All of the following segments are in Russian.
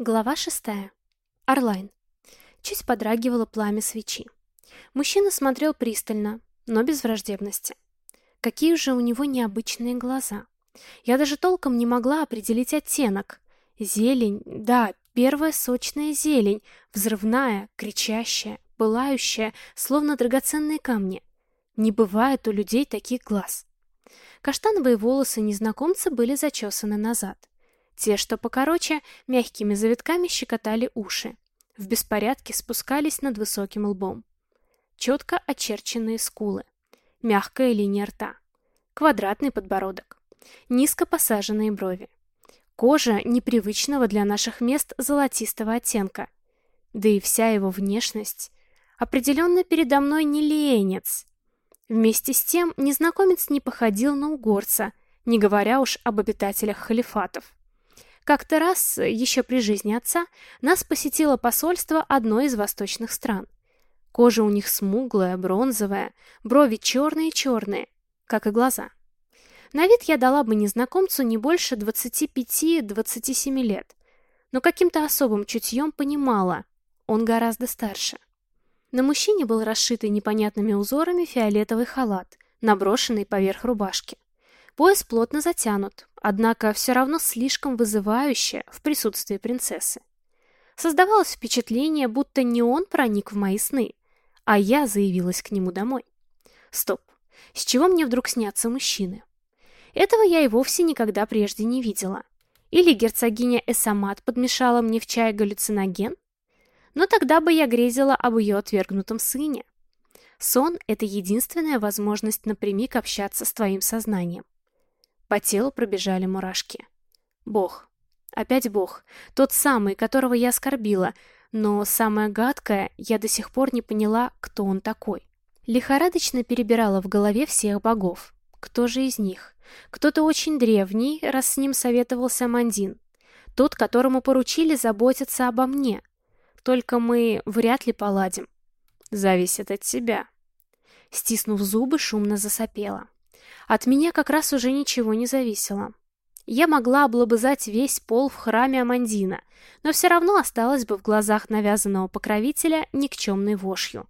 Глава шестая. Орлайн. Чуть подрагивало пламя свечи. Мужчина смотрел пристально, но без враждебности. Какие же у него необычные глаза. Я даже толком не могла определить оттенок. Зелень, да, первая сочная зелень, взрывная, кричащая, пылающая, словно драгоценные камни. Не бывает у людей таких глаз. Каштановые волосы незнакомца были зачесаны назад. Те, что покороче, мягкими завитками щекотали уши. В беспорядке спускались над высоким лбом. Четко очерченные скулы. Мягкая линия рта. Квадратный подбородок. Низко посаженные брови. Кожа непривычного для наших мест золотистого оттенка. Да и вся его внешность. Определенно передо мной не ленец. Вместе с тем незнакомец не походил на угорца, не говоря уж об обитателях халифатов. Как-то раз, еще при жизни отца, нас посетило посольство одной из восточных стран. Кожа у них смуглая, бронзовая, брови черные-черные, как и глаза. На вид я дала бы незнакомцу не больше 25-27 лет, но каким-то особым чутьем понимала, он гораздо старше. На мужчине был расшитый непонятными узорами фиолетовый халат, наброшенный поверх рубашки. Пояс плотно затянут, однако все равно слишком вызывающе в присутствии принцессы. Создавалось впечатление, будто не он проник в мои сны, а я заявилась к нему домой. Стоп, с чего мне вдруг снятся мужчины? Этого я и вовсе никогда прежде не видела. Или герцогиня Эсамат подмешала мне в чай галлюциноген? Но тогда бы я грезила об ее отвергнутом сыне. Сон — это единственная возможность напрямик общаться с твоим сознанием. По телу пробежали мурашки. Бог. Опять Бог. Тот самый, которого я оскорбила. Но самое гадкое, я до сих пор не поняла, кто он такой. Лихорадочно перебирала в голове всех богов. Кто же из них? Кто-то очень древний, раз с ним советовался Мандин. Тот, которому поручили заботиться обо мне. Только мы вряд ли поладим. Зависит от тебя. Стиснув зубы, шумно засопела. От меня как раз уже ничего не зависело. Я могла облобызать весь пол в храме Амандина, но все равно осталась бы в глазах навязанного покровителя никчемной вошью.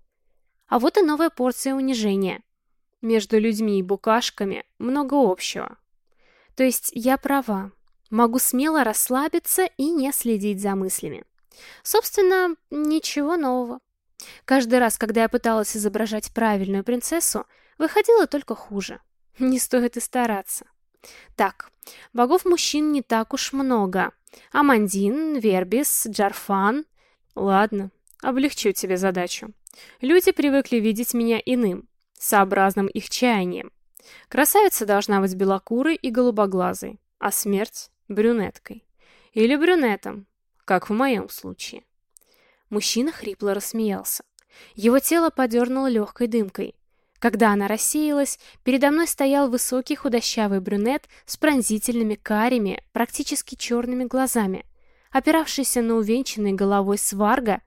А вот и новая порция унижения. Между людьми и букашками много общего. То есть я права. Могу смело расслабиться и не следить за мыслями. Собственно, ничего нового. Каждый раз, когда я пыталась изображать правильную принцессу, выходило только хуже. Не стоит и стараться. Так, богов-мужчин не так уж много. Амандин, Вербис, Джарфан. Ладно, облегчу тебе задачу. Люди привыкли видеть меня иным, сообразным их чаянием. Красавица должна быть белокурой и голубоглазой, а смерть — брюнеткой. Или брюнетом, как в моем случае. Мужчина хрипло рассмеялся. Его тело подернуло легкой дымкой. Когда она рассеялась, передо мной стоял высокий худощавый брюнет с пронзительными карими, практически черными глазами, опиравшийся на увенчанной головой сварга.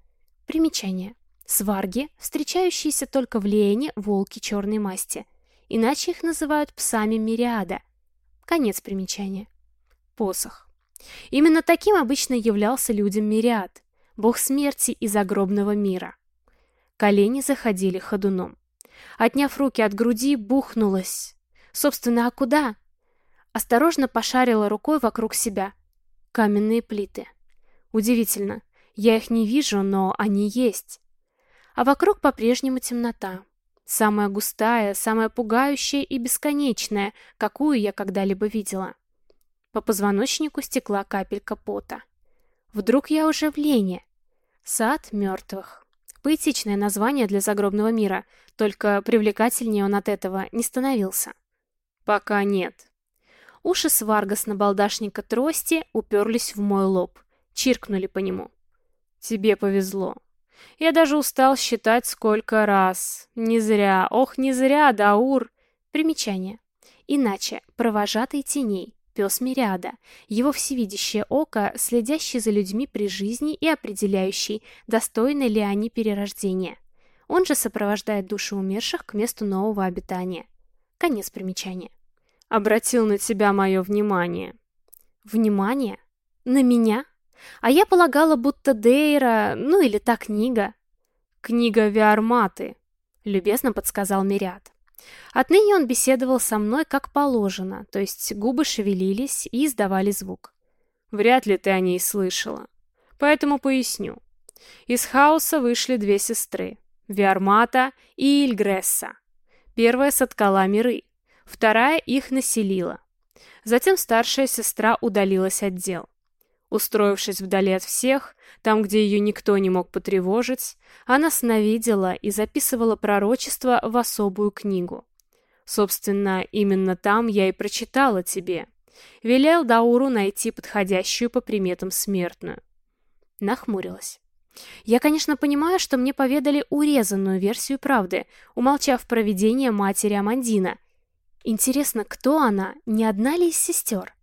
Примечание. Сварги, встречающиеся только в Леяне, волки черной масти. Иначе их называют псами Мириада. Конец примечания. Посох. Именно таким обычно являлся людям Мириад, бог смерти и загробного мира. Колени заходили ходуном. Отняв руки от груди, бухнулась. Собственно, а куда? Осторожно пошарила рукой вокруг себя. Каменные плиты. Удивительно. Я их не вижу, но они есть. А вокруг по-прежнему темнота. Самая густая, самая пугающая и бесконечная, какую я когда-либо видела. По позвоночнику стекла капелька пота. Вдруг я уже в Лене. Сад мертвых. Поэтичное название для загробного мира, только привлекательнее он от этого не становился. Пока нет. Уши сварга с набалдашника трости уперлись в мой лоб, чиркнули по нему. Тебе повезло. Я даже устал считать, сколько раз. Не зря, ох, не зря, Даур. Примечание. Иначе, провожатый теней, пес Мириада, его всевидящее око, следящий за людьми при жизни и определяющий, достойны ли они перерождения. Он же сопровождает души умерших к месту нового обитания. Конец примечания. Обратил на тебя мое внимание. Внимание? На меня? А я полагала, будто Дейра, ну или та книга. Книга Виарматы, любезно подсказал Мириад. Отныне он беседовал со мной как положено, то есть губы шевелились и издавали звук. Вряд ли ты о ней слышала. Поэтому поясню. Из хаоса вышли две сестры — Виармата и Ильгресса. Первая соткала миры, вторая их населила. Затем старшая сестра удалилась от дел. Устроившись вдали от всех, там, где ее никто не мог потревожить, она сновидела и записывала пророчество в особую книгу. Собственно, именно там я и прочитала тебе. Велел Дауру найти подходящую по приметам смертную. Нахмурилась. Я, конечно, понимаю, что мне поведали урезанную версию правды, умолчав про видение матери Амандина. Интересно, кто она, не одна ли из сестер?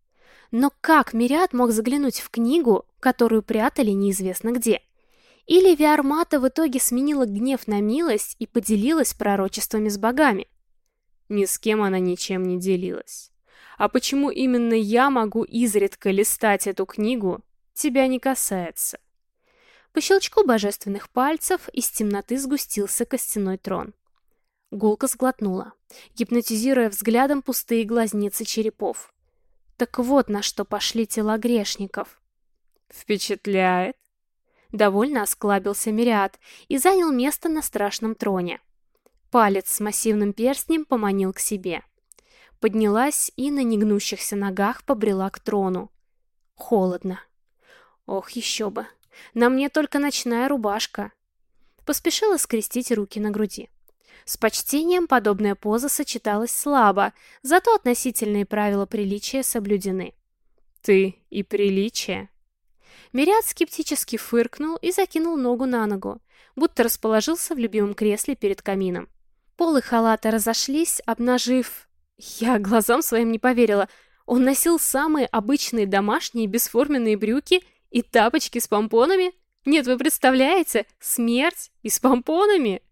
Но как Мириад мог заглянуть в книгу, которую прятали неизвестно где? Или Виармата в итоге сменила гнев на милость и поделилась пророчествами с богами? Ни с кем она ничем не делилась. А почему именно я могу изредка листать эту книгу, тебя не касается. По щелчку божественных пальцев из темноты сгустился костяной трон. Гулка сглотнула, гипнотизируя взглядом пустые глазницы черепов. Так вот на что пошли тела грешников. Впечатляет. Довольно осклабился Мириад и занял место на страшном троне. Палец с массивным перстнем поманил к себе. Поднялась и на негнущихся ногах побрела к трону. Холодно. Ох, еще бы. На мне только ночная рубашка. Поспешила скрестить руки на груди. С почтением подобная поза сочеталась слабо, зато относительные правила приличия соблюдены. «Ты и приличие?» Мириад скептически фыркнул и закинул ногу на ногу, будто расположился в любимом кресле перед камином. Полы халата разошлись, обнажив... Я глазам своим не поверила. Он носил самые обычные домашние бесформенные брюки и тапочки с помпонами? Нет, вы представляете? Смерть и с помпонами?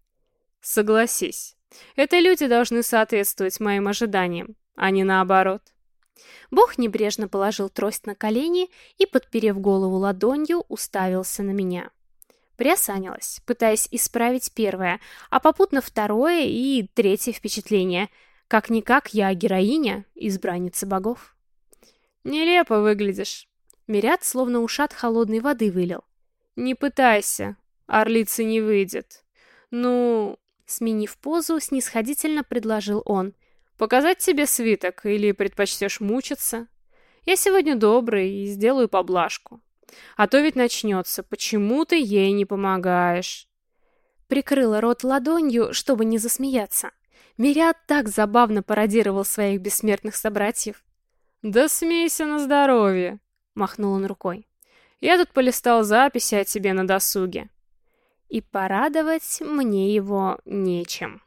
Согласись, это люди должны соответствовать моим ожиданиям, а не наоборот. Бог небрежно положил трость на колени и, подперев голову ладонью, уставился на меня. Приосанилась, пытаясь исправить первое, а попутно второе и третье впечатление. Как-никак я героиня, избранница богов. «Нелепо выглядишь». Мирят словно ушат холодной воды вылил. «Не пытайся, орлица не выйдет. Ну, Сменив позу, снисходительно предложил он. «Показать тебе свиток или предпочтешь мучиться? Я сегодня добрый и сделаю поблажку. А то ведь начнется, почему ты ей не помогаешь?» Прикрыла рот ладонью, чтобы не засмеяться. Мириад так забавно пародировал своих бессмертных собратьев. «Да смейся на здоровье!» — махнул он рукой. «Я тут полистал записи о тебе на досуге и порадовать мне его нечем.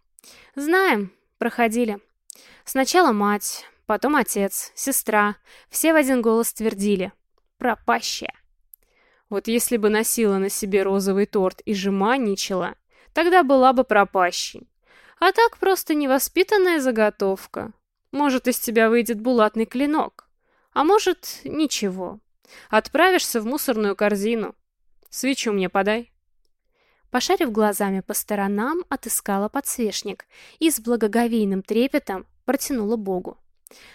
Знаем, проходили. Сначала мать, потом отец, сестра. Все в один голос твердили. Пропащая. Вот если бы носила на себе розовый торт и жеманничала, тогда была бы пропащей. А так просто невоспитанная заготовка. Может, из тебя выйдет булатный клинок. А может, ничего. Отправишься в мусорную корзину. Свечу мне подай. Пошарив глазами по сторонам, отыскала подсвечник и с благоговейным трепетом протянула Богу.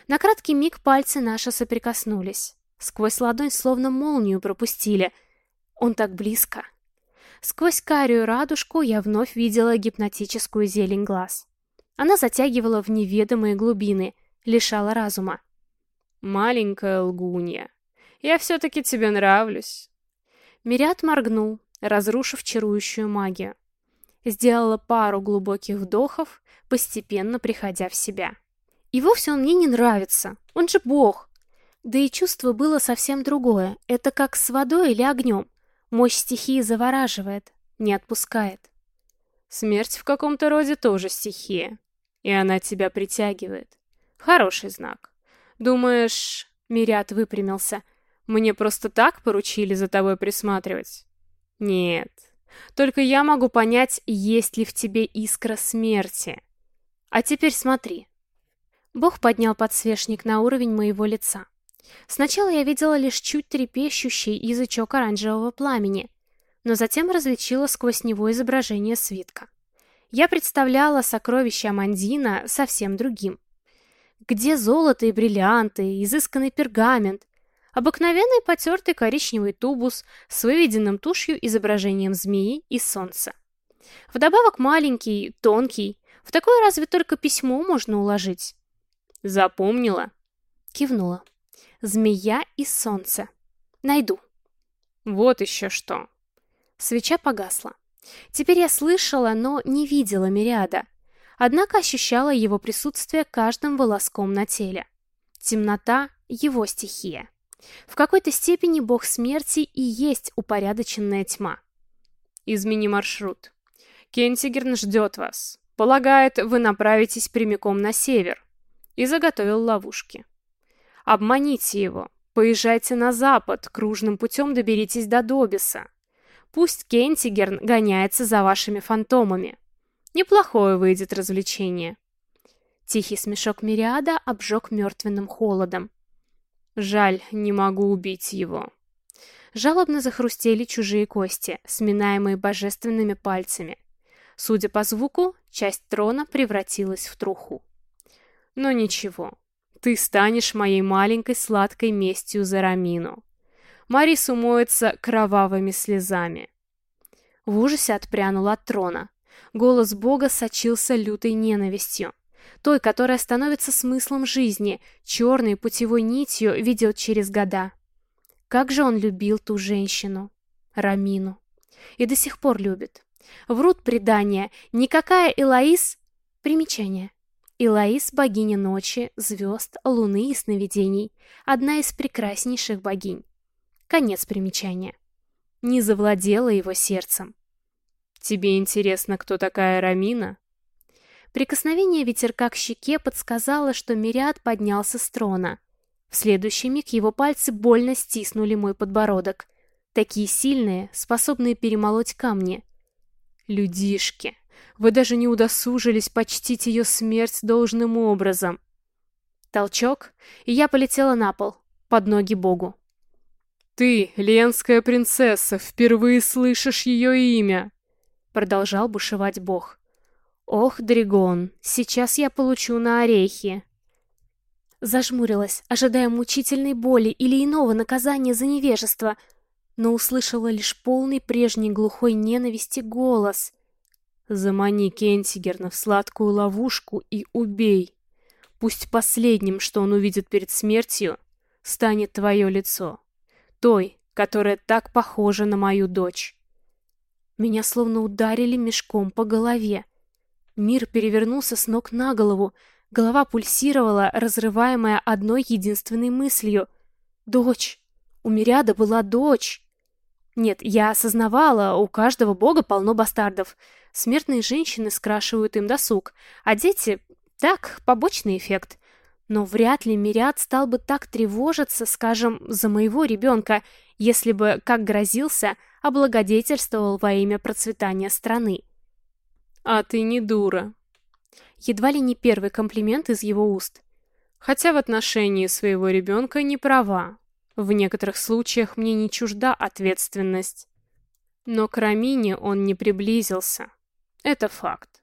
На краткий миг пальцы наши соприкоснулись. Сквозь ладонь словно молнию пропустили. Он так близко. Сквозь карию радужку я вновь видела гипнотическую зелень глаз. Она затягивала в неведомые глубины, лишала разума. «Маленькая лгунья, я все-таки тебе нравлюсь». Мирят моргнул, разрушив чарующую магию. Сделала пару глубоких вдохов, постепенно приходя в себя. И вовсе он мне не нравится, он же бог. Да и чувство было совсем другое, это как с водой или огнем. Мощь стихии завораживает, не отпускает. Смерть в каком-то роде тоже стихия, и она тебя притягивает. Хороший знак. Думаешь, Мирят выпрямился, мне просто так поручили за тобой присматривать? Нет, только я могу понять, есть ли в тебе искра смерти. А теперь смотри. Бог поднял подсвечник на уровень моего лица. Сначала я видела лишь чуть трепещущий язычок оранжевого пламени, но затем различила сквозь него изображение свитка. Я представляла сокровища Амандина совсем другим. Где золото и бриллианты, изысканный пергамент, обыкновенный потертый коричневый тубус с выведенным тушью изображением змеи и солнца. Вдобавок маленький, тонкий, в такое разве только письмо можно уложить. Запомнила? Кивнула. Змея и солнце. Найду. Вот еще что. Свеча погасла. Теперь я слышала, но не видела Мириада. Однако ощущала его присутствие каждым волоском на теле. Темнота — его стихия. В какой-то степени бог смерти и есть упорядоченная тьма. Измени маршрут. Кентигерн ждет вас. Полагает, вы направитесь прямиком на север. И заготовил ловушки. Обманите его. Поезжайте на запад, кружным путем доберитесь до Добиса. Пусть Кентигерн гоняется за вашими фантомами. Неплохое выйдет развлечение. Тихий смешок Мириада обжег мертвенным холодом. Жаль, не могу убить его. Жалобно захрустели чужие кости, сминаемые божественными пальцами. Судя по звуку, часть трона превратилась в труху. Но ничего, ты станешь моей маленькой сладкой местью за Рамину. Марис умоется кровавыми слезами. В ужасе отпрянула от трона. Голос Бога сочился лютой ненавистью. Той, которая становится смыслом жизни, черной путевой нитью ведет через года. Как же он любил ту женщину, Рамину. И до сих пор любит. Врут предания, никакая Элоиз... Примечание. Элоиз – богиня ночи, звезд, луны и сновидений, одна из прекраснейших богинь. Конец примечания. Не завладела его сердцем. Тебе интересно, кто такая Рамина? Прикосновение ветерка к щеке подсказало, что Мириад поднялся с трона. В следующий миг его пальцы больно стиснули мой подбородок. Такие сильные, способные перемолоть камни. Людишки. Вы даже не удосужились почтить ее смерть должным образом. Толчок, и я полетела на пол, под ноги Богу. «Ты, ленская принцесса, впервые слышишь ее имя!» Продолжал бушевать Бог. «Ох, Дригон, сейчас я получу на орехи!» Зажмурилась, ожидая мучительной боли или иного наказания за невежество, но услышала лишь полный прежней глухой ненависти голос — Замани Кентигерна в сладкую ловушку и убей. Пусть последним, что он увидит перед смертью, станет твое лицо. Той, которая так похожа на мою дочь. Меня словно ударили мешком по голове. Мир перевернулся с ног на голову. Голова пульсировала, разрываемая одной единственной мыслью. Дочь. У Мириада была дочь. Нет, я осознавала, у каждого бога полно бастардов. Смертные женщины скрашивают им досуг, а дети — так, побочный эффект. Но вряд ли Мириад стал бы так тревожиться, скажем, за моего ребенка, если бы, как грозился, облагодетельствовал во имя процветания страны. «А ты не дура». Едва ли не первый комплимент из его уст. Хотя в отношении своего ребенка не права. В некоторых случаях мне не чужда ответственность. Но к Рамине он не приблизился. Это факт.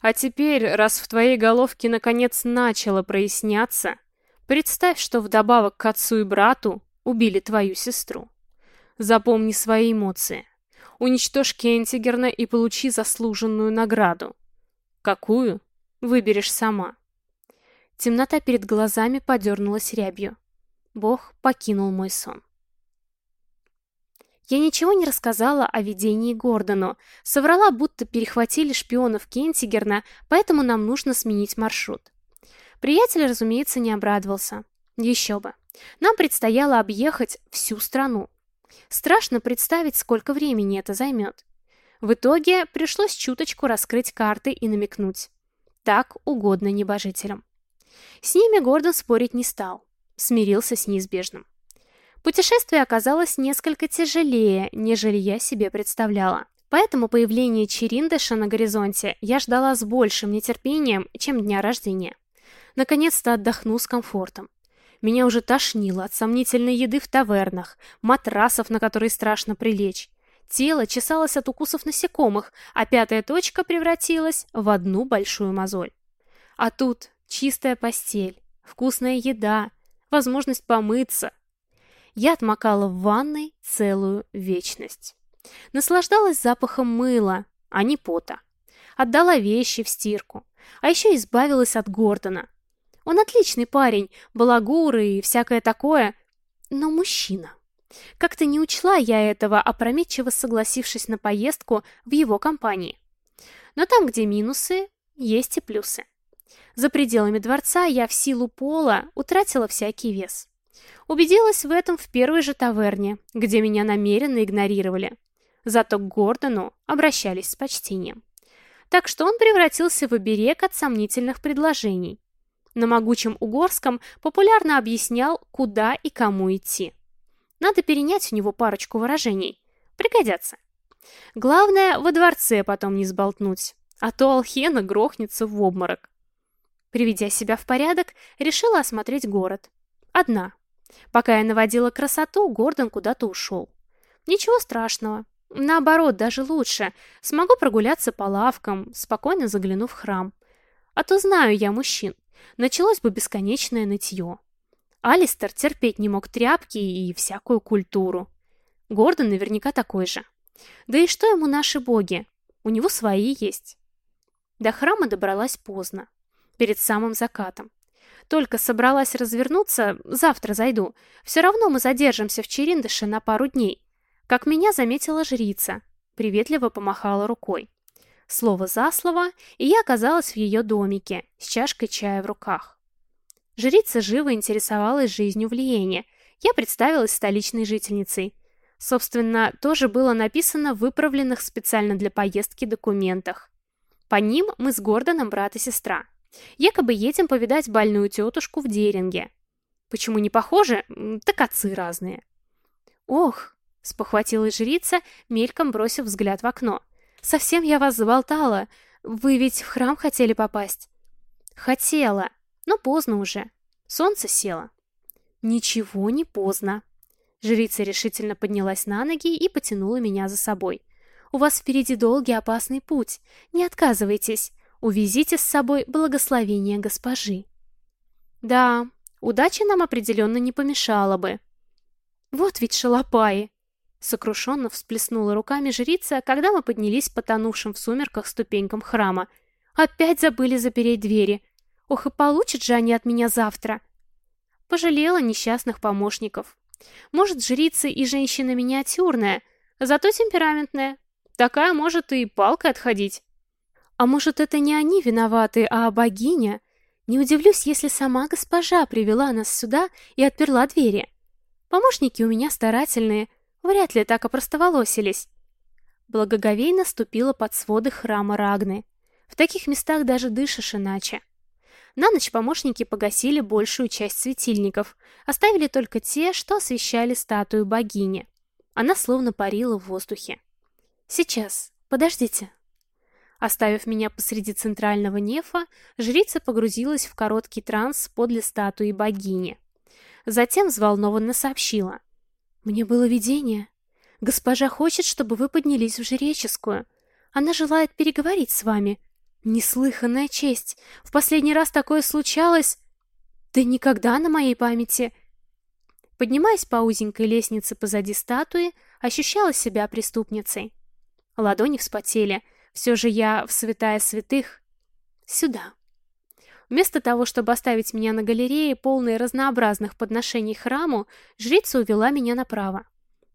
А теперь, раз в твоей головке наконец начало проясняться, представь, что вдобавок к отцу и брату убили твою сестру. Запомни свои эмоции. Уничтожь Кентигерна и получи заслуженную награду. Какую? Выберешь сама. Темнота перед глазами подернулась рябью. Бог покинул мой сон. Я ничего не рассказала о видении Гордону. Соврала, будто перехватили шпионов Кентигерна, поэтому нам нужно сменить маршрут. Приятель, разумеется, не обрадовался. Еще бы. Нам предстояло объехать всю страну. Страшно представить, сколько времени это займет. В итоге пришлось чуточку раскрыть карты и намекнуть. Так угодно небожителям. С ними Гордон спорить не стал смирился с неизбежным. Путешествие оказалось несколько тяжелее, нежели я себе представляла. Поэтому появление Чериндыша на горизонте я ждала с большим нетерпением, чем дня рождения. Наконец-то отдохну с комфортом. Меня уже тошнило от сомнительной еды в тавернах, матрасов, на которые страшно прилечь. Тело чесалось от укусов насекомых, а пятая точка превратилась в одну большую мозоль. А тут чистая постель, вкусная еда, возможность помыться. Я отмокала в ванной целую вечность. Наслаждалась запахом мыла, а не пота. Отдала вещи в стирку. А еще избавилась от Гордона. Он отличный парень, балагур и всякое такое, но мужчина. Как-то не учла я этого, опрометчиво согласившись на поездку в его компании. Но там, где минусы, есть и плюсы. За пределами дворца я в силу пола утратила всякий вес. Убедилась в этом в первой же таверне, где меня намеренно игнорировали. Зато к Гордону обращались с почтением. Так что он превратился в оберег от сомнительных предложений. На могучем угорском популярно объяснял, куда и кому идти. Надо перенять у него парочку выражений. Пригодятся. Главное, во дворце потом не сболтнуть, а то Алхена грохнется в обморок. Приведя себя в порядок, решила осмотреть город. Одна. Пока я наводила красоту, Гордон куда-то ушел. Ничего страшного. Наоборот, даже лучше. Смогу прогуляться по лавкам, спокойно заглянув в храм. А то знаю я мужчин. Началось бы бесконечное нытье. Алистер терпеть не мог тряпки и всякую культуру. Гордон наверняка такой же. Да и что ему наши боги? У него свои есть. До храма добралась поздно, перед самым закатом. Только собралась развернуться, завтра зайду. Все равно мы задержимся в Чериндыше на пару дней. Как меня заметила жрица, приветливо помахала рукой. Слово за слово, и я оказалась в ее домике с чашкой чая в руках. Жрица живо интересовалась жизнью в Лиене. Я представилась столичной жительницей. Собственно, тоже было написано в выправленных специально для поездки документах. По ним мы с Гордоном брат и сестра. Якобы едем повидать больную тетушку в Деринге. Почему не похожи? Так отцы разные. Ох, спохватилась жрица, мельком бросив взгляд в окно. Совсем я вас заболтала. Вы ведь в храм хотели попасть? Хотела, но поздно уже. Солнце село. Ничего не поздно. Жрица решительно поднялась на ноги и потянула меня за собой. У вас впереди долгий опасный путь. Не отказывайтесь. Увезите с собой благословение госпожи. Да, удача нам определенно не помешала бы. Вот ведь шалопаи! Сокрушенно всплеснула руками жрица, когда мы поднялись по тонувшим в сумерках ступенькам храма. Опять забыли запереть двери. Ох, и получат же они от меня завтра. Пожалела несчастных помощников. Может, жрица и женщина миниатюрная, зато темпераментная. Такая может и палкой отходить. А может, это не они виноваты, а богиня? Не удивлюсь, если сама госпожа привела нас сюда и отперла двери. Помощники у меня старательные, вряд ли так опростоволосились. Благоговейно ступила под своды храма Рагны. В таких местах даже дышишь иначе. На ночь помощники погасили большую часть светильников, оставили только те, что освещали статую богини. Она словно парила в воздухе. «Сейчас, подождите», Оставив меня посреди центрального нефа, жрица погрузилась в короткий транс подле статуи богини. Затем взволнованно сообщила. «Мне было видение. Госпожа хочет, чтобы вы поднялись в жреческую. Она желает переговорить с вами. Неслыханная честь. В последний раз такое случалось... Да никогда на моей памяти...» Поднимаясь по узенькой лестнице позади статуи, ощущала себя преступницей. Ладони вспотели — все же я в святая святых. Сюда. Вместо того, чтобы оставить меня на галерее, полной разнообразных подношений храму, жрица увела меня направо.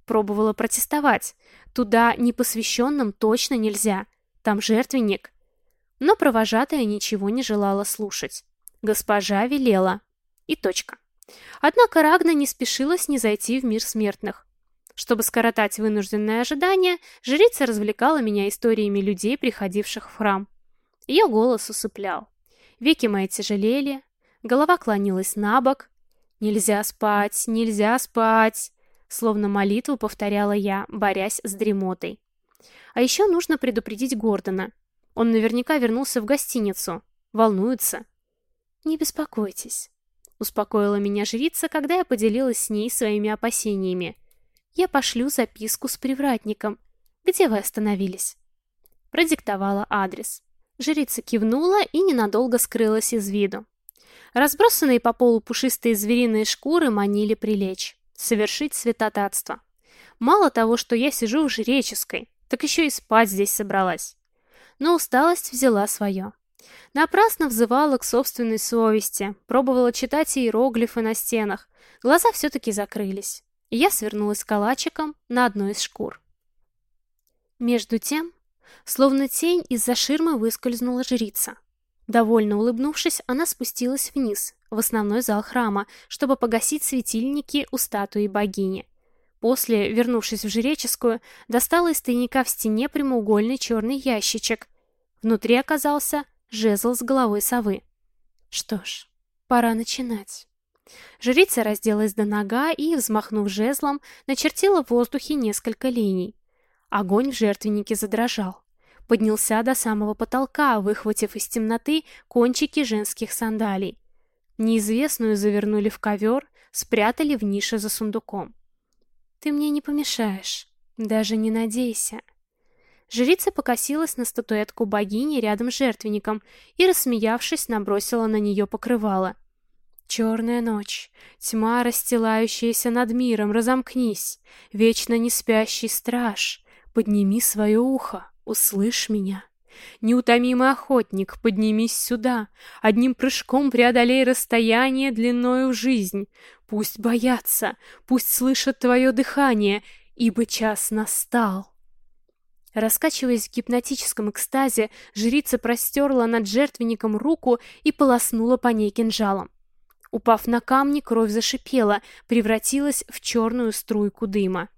Пробовала протестовать. Туда непосвященным точно нельзя. Там жертвенник. Но провожатая ничего не желала слушать. Госпожа велела. И точка. Однако Рагна не спешила снизойти в мир смертных. Чтобы скоротать вынужденное ожидание, жрица развлекала меня историями людей, приходивших в храм. Ее голос усыплял. Веки мои тяжелели, голова клонилась на бок. «Нельзя спать, нельзя спать!» Словно молитву повторяла я, борясь с дремотой. А еще нужно предупредить Гордона. Он наверняка вернулся в гостиницу. Волнуется. «Не беспокойтесь», — успокоила меня жрица, когда я поделилась с ней своими опасениями. Я пошлю записку с привратником. Где вы остановились? Продиктовала адрес. Жрица кивнула и ненадолго скрылась из виду. Разбросанные по полу пушистые звериные шкуры манили прилечь, совершить святотатство. Мало того, что я сижу в жреческой, так еще и спать здесь собралась. Но усталость взяла свое. Напрасно взывала к собственной совести, пробовала читать иероглифы на стенах. Глаза все-таки закрылись, и я свернулась калачиком на одной из шкур. Между тем, словно тень из-за ширмы выскользнула жрица. Довольно улыбнувшись, она спустилась вниз, в основной зал храма, чтобы погасить светильники у статуи богини. После, вернувшись в жреческую, достала из тайника в стене прямоугольный черный ящичек. Внутри оказался жезл с головой совы. Что ж, пора начинать. Жрица разделась до нога и, взмахнув жезлом, начертила в воздухе несколько линий. Огонь в жертвеннике задрожал. Поднялся до самого потолка, выхватив из темноты кончики женских сандалий. Неизвестную завернули в ковер, спрятали в нише за сундуком. «Ты мне не помешаешь. Даже не надейся». Жрица покосилась на статуэтку богини рядом с жертвенником и, рассмеявшись, набросила на нее покрывало. «Черная ночь, тьма, расстилающаяся над миром, разомкнись, вечно не спящий страж, подними свое ухо, услышь меня». Неутомимый охотник, поднимись сюда, одним прыжком преодолей расстояние длиною в жизнь. Пусть боятся, пусть слышат твое дыхание, ибо час настал. Раскачиваясь в гипнотическом экстазе, жрица простерла над жертвенником руку и полоснула по ней кинжалом. Упав на камни, кровь зашипела, превратилась в черную струйку дыма.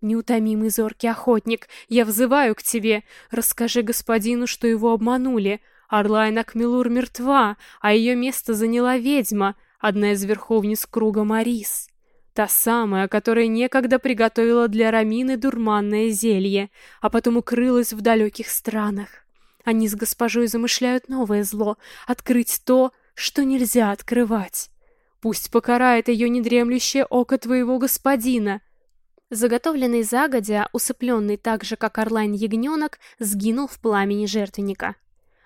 «Неутомимый зоркий охотник, я взываю к тебе. Расскажи господину, что его обманули. Орлайна Кмелур мертва, а ее место заняла ведьма, одна из верховниц круга Марис. Та самая, которая некогда приготовила для Рамины дурманное зелье, а потом укрылась в далеких странах. Они с госпожой замышляют новое зло — открыть то, что нельзя открывать. Пусть покарает ее недремлющее око твоего господина. Заготовленный загодя, усыпленный так же, как орлайн-ягненок, сгинул в пламени жертвенника.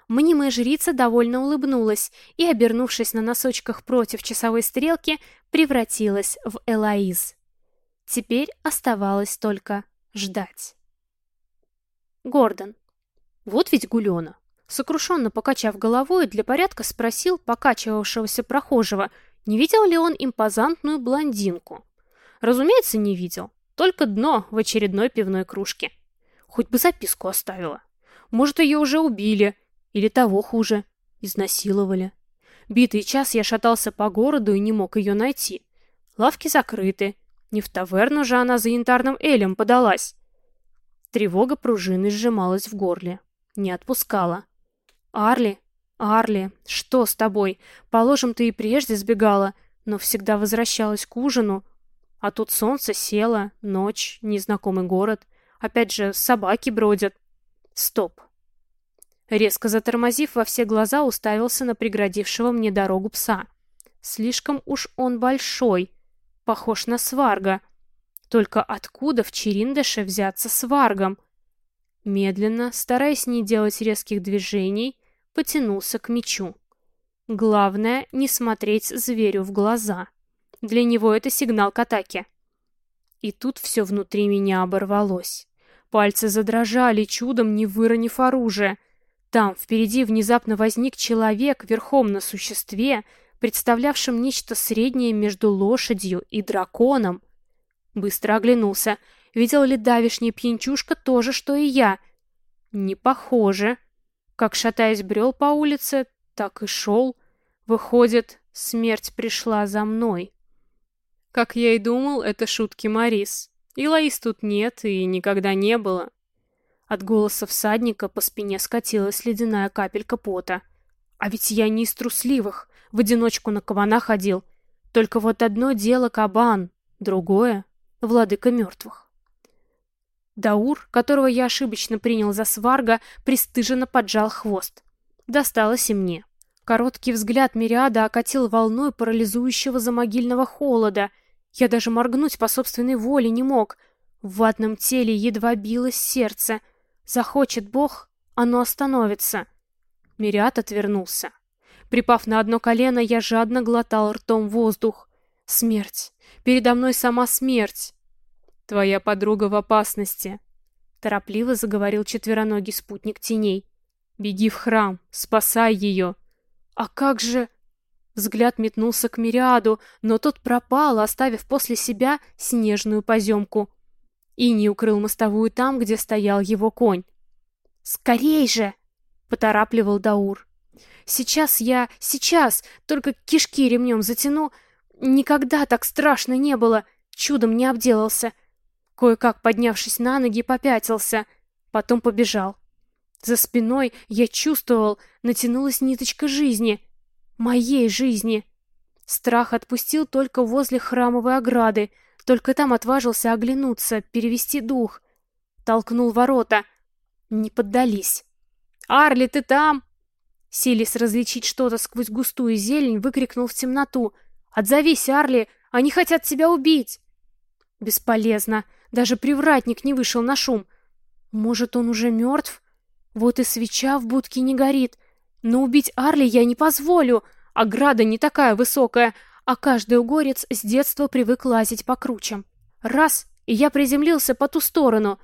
Мнимая жрица довольно улыбнулась и, обернувшись на носочках против часовой стрелки, превратилась в Элоиз. Теперь оставалось только ждать. Гордон. Вот ведь гулёна. Сокрушенно покачав головой, для порядка спросил покачивавшегося прохожего, не видел ли он импозантную блондинку. Разумеется, не видел. Только дно в очередной пивной кружке. Хоть бы записку оставила. Может, ее уже убили, или того хуже, изнасиловали. Битый час я шатался по городу и не мог ее найти. Лавки закрыты. Не в таверну же она за янтарным элем подалась. Тревога пружины сжималась в горле. Не отпускала. «Арли, Арли, что с тобой? Положим, ты и прежде сбегала, но всегда возвращалась к ужину. А тут солнце село, ночь, незнакомый город. Опять же, собаки бродят. Стоп. Резко затормозив во все глаза, уставился на преградившего мне дорогу пса. Слишком уж он большой, похож на сварга. Только откуда в Чериндаше взяться сваргом? Медленно, стараясь не делать резких движений, потянулся к мечу. Главное — не смотреть зверю в глаза. Для него это сигнал к атаке. И тут все внутри меня оборвалось. Пальцы задрожали, чудом не выронив оружие — там, впереди, внезапно возник человек верхом на существе, представлявшем нечто среднее между лошадью и драконом. Быстро оглянулся. Видел ли давишний пьянчушка то же, что и я? Не похоже. Как шатаясь брел по улице, так и шел. Выходит, смерть пришла за мной. Как я и думал, это шутки Марис. И Лаис тут нет и никогда не было. От голоса всадника по спине скатилась ледяная капелька пота. А ведь я не из трусливых, в одиночку на кабана ходил. Только вот одно дело кабан, другое — владыка мертвых. Даур, которого я ошибочно принял за сварга, пристыженно поджал хвост. Досталось и мне. Короткий взгляд Мириада окатил волной парализующего замогильного холода. Я даже моргнуть по собственной воле не мог. В ватном теле едва билось сердце. Захочет Бог, оно остановится. Мириад отвернулся. Припав на одно колено, я жадно глотал ртом воздух. Смерть. Передо мной сама смерть. Твоя подруга в опасности. Торопливо заговорил четвероногий спутник теней. Беги в храм, спасай ее. А как же... Взгляд метнулся к Мириаду, но тот пропал, оставив после себя снежную поземку. И не укрыл мостовую там, где стоял его конь. «Скорей же!» — поторапливал Даур. «Сейчас я... Сейчас! Только кишки ремнем затяну. Никогда так страшно не было. Чудом не обделался. Кое-как, поднявшись на ноги, попятился. Потом побежал. За спиной я чувствовал, натянулась ниточка жизни. Моей жизни. Страх отпустил только возле храмовой ограды. Только там отважился оглянуться, перевести дух. Толкнул ворота. Не поддались. «Арли, ты там?» Силясь различить что-то сквозь густую зелень, выкрикнул в темноту. «Отзовись, Арли! Они хотят тебя убить!» Бесполезно. Даже привратник не вышел на шум. Может, он уже мертв? Вот и свеча в будке не горит. Но убить Арли я не позволю. Ограда не такая высокая, а каждый угорец с детства привык лазить по кручам. Раз, и я приземлился по ту сторону.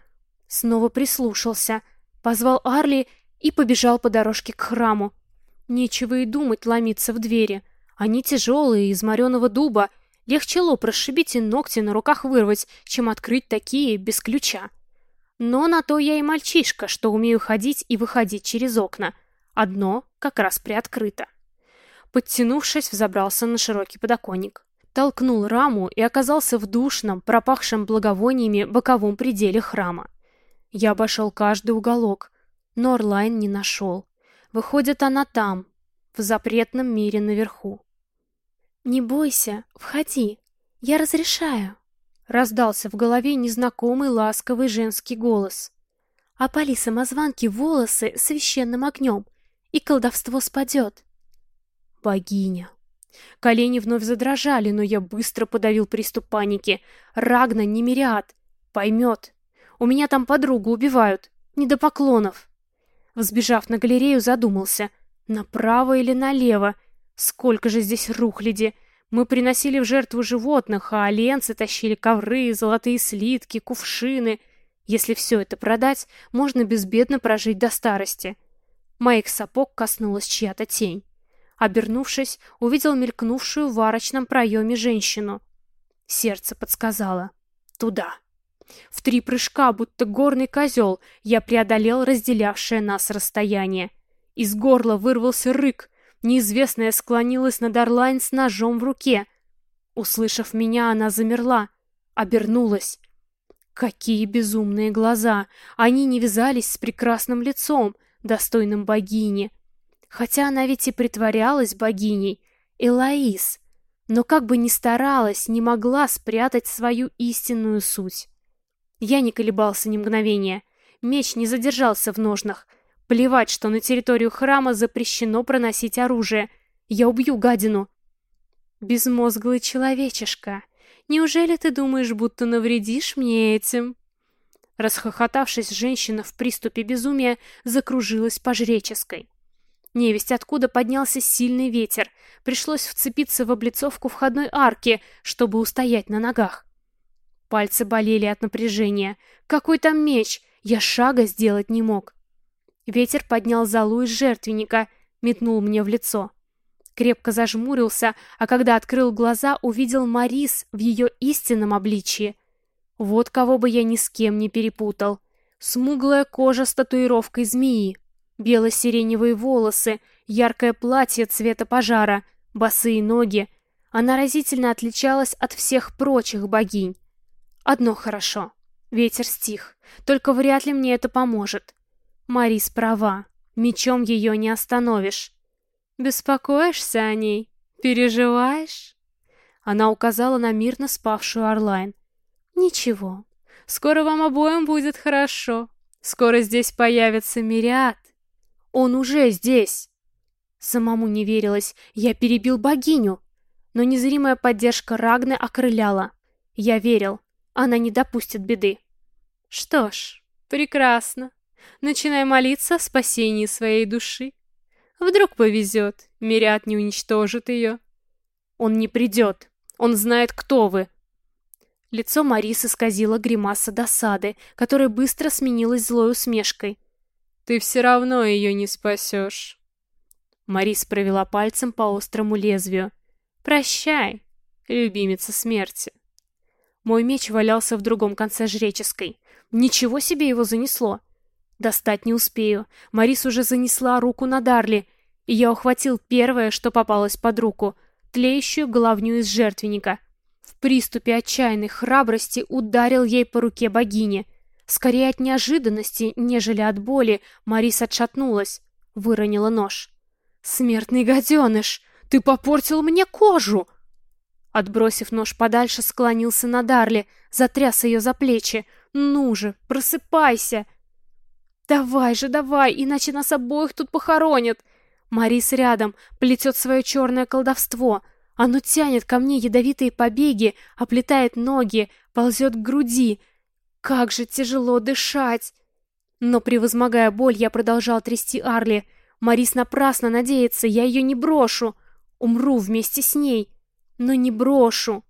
Снова прислушался. Позвал Арли и побежал по дорожке к храму. Нечего и думать ломиться в двери. Они тяжелые, из мореного дуба, Легче лоб расшибить и ногти на руках вырвать, чем открыть такие без ключа. Но на то я и мальчишка, что умею ходить и выходить через окна. Одно как раз приоткрыто. Подтянувшись, взобрался на широкий подоконник. Толкнул раму и оказался в душном, пропахшем благовониями боковом пределе храма. Я обошел каждый уголок, но Орлайн не нашел. Выходит, она там, в запретном мире наверху. «Не бойся, входи, я разрешаю», — раздался в голове незнакомый ласковый женский голос. «Опали самозванки волосы священным огнем, и колдовство спадет». «Богиня». Колени вновь задрожали, но я быстро подавил приступ паники. Рагна не мириад. Поймет. У меня там подругу убивают. Не до поклонов. Взбежав на галерею, задумался. Направо или налево? Сколько же здесь рухляди! Мы приносили в жертву животных, а оленцы тащили ковры, золотые слитки, кувшины. Если все это продать, можно безбедно прожить до старости. Моих сапог коснулась чья-то тень. Обернувшись, увидел мелькнувшую в арочном проеме женщину. Сердце подсказало. Туда. В три прыжка, будто горный козел, я преодолел разделявшее нас расстояние. Из горла вырвался рык, Неизвестная склонилась над Орлайн с ножом в руке. Услышав меня, она замерла, обернулась. Какие безумные глаза! Они не вязались с прекрасным лицом, достойным богини. Хотя она ведь и притворялась богиней, Элоиз, но как бы ни старалась, не могла спрятать свою истинную суть. Я не колебался ни мгновения. Меч не задержался в ножнах, Плевать, что на территорию храма запрещено проносить оружие. Я убью гадину. Безмозглый человечишка, неужели ты думаешь, будто навредишь мне этим? Расхохотавшись, женщина в приступе безумия закружилась по жреческой. Невесть откуда поднялся сильный ветер. Пришлось вцепиться в облицовку входной арки, чтобы устоять на ногах. Пальцы болели от напряжения. Какой там меч? Я шага сделать не мог. Ветер поднял залу из жертвенника, метнул мне в лицо. Крепко зажмурился, а когда открыл глаза, увидел Марис в ее истинном обличье. Вот кого бы я ни с кем не перепутал. Смуглая кожа с татуировкой змеи, бело-сиреневые волосы, яркое платье цвета пожара, босые ноги. Она разительно отличалась от всех прочих богинь. Одно хорошо. Ветер стих. Только вряд ли мне это поможет. Марис права. Мечом ее не остановишь. Беспокоишься о ней? Переживаешь? Она указала на мирно спавшую Орлайн. Ничего. Скоро вам обоим будет хорошо. Скоро здесь появится Мириад. Он уже здесь. Самому не верилось, я перебил богиню. Но незримая поддержка Рагны окрыляла. Я верил, она не допустит беды. Что ж, прекрасно. Начинай молиться о спасении своей души. Вдруг повезет, Мириад не уничтожит ее. Он не придет. Он знает, кто вы. Лицо Марисы исказило гримаса досады, которая быстро сменилась злой усмешкой. Ты все равно ее не спасешь. Марис провела пальцем по острому лезвию. Прощай, любимица смерти. Мой меч валялся в другом конце жреческой. Ничего себе его занесло. Достать не успею. Марис уже занесла руку на Дарли, и я ухватил первое, что попалось под руку — тлеющую головню из жертвенника. В приступе отчаянной храбрости ударил ей по руке богини. Скорее от неожиданности, нежели от боли, Марис отшатнулась, выронила нож. «Смертный гаденыш! Ты попортил мне кожу!» Отбросив нож подальше, склонился над Дарли, затряс ее за плечи. «Ну же, просыпайся!» «Давай же, давай, иначе нас обоих тут похоронят!» Марис рядом, плетет свое черное колдовство. Оно тянет ко мне ядовитые побеги, оплетает ноги, ползет к груди. Как же тяжело дышать! Но, превозмогая боль, я продолжал трясти Арли. Марис напрасно надеется, я ее не брошу. Умру вместе с ней, но не брошу.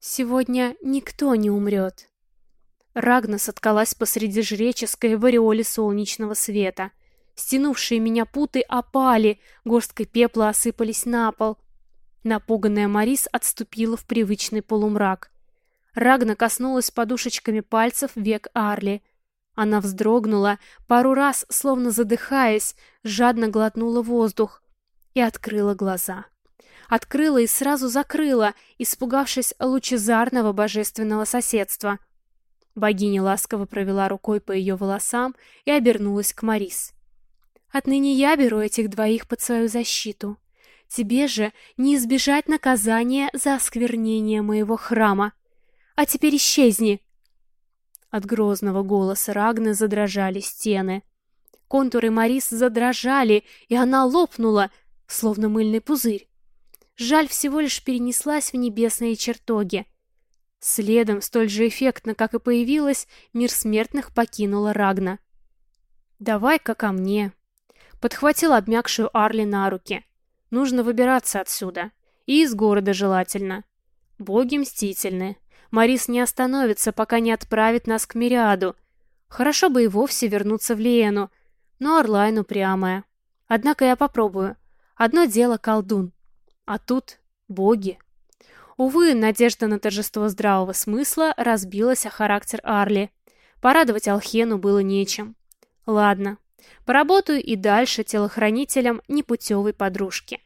Сегодня никто не умрет. Рагна соткалась посреди жреческой в ореоле солнечного света — Стянувшие меня путы опали, горсткой пепла осыпались на пол. Напуганная Марис отступила в привычный полумрак. Рагна коснулась подушечками пальцев век Арли. Она вздрогнула, пару раз, словно задыхаясь, жадно глотнула воздух и открыла глаза. Открыла и сразу закрыла, испугавшись лучезарного божественного соседства. Богиня ласково провела рукой по ее волосам и обернулась к Марис. Отныне я беру этих двоих под свою защиту. Тебе же не избежать наказания за осквернение моего храма. А теперь исчезни!» От грозного голоса Рагны задрожали стены. Контуры Марис задрожали, и она лопнула, словно мыльный пузырь. Жаль всего лишь перенеслась в небесные чертоги. Следом, столь же эффектно, как и появилась, мир смертных покинула Рагна. «Давай-ка ко мне», Подхватил обмякшую Арли на руки. Нужно выбираться отсюда. И из города желательно. Боги мстительны. Марис не остановится, пока не отправит нас к Мириаду. Хорошо бы и вовсе вернуться в Лиену, но Орлайн упрямая. Однако я попробую. Одно дело колдун, а тут боги. Увы, надежда на торжество здравого смысла разбилась о характер Арли. Порадовать Алхену было нечем. Ладно, Поработаю и дальше телохранителем непутевой подружки.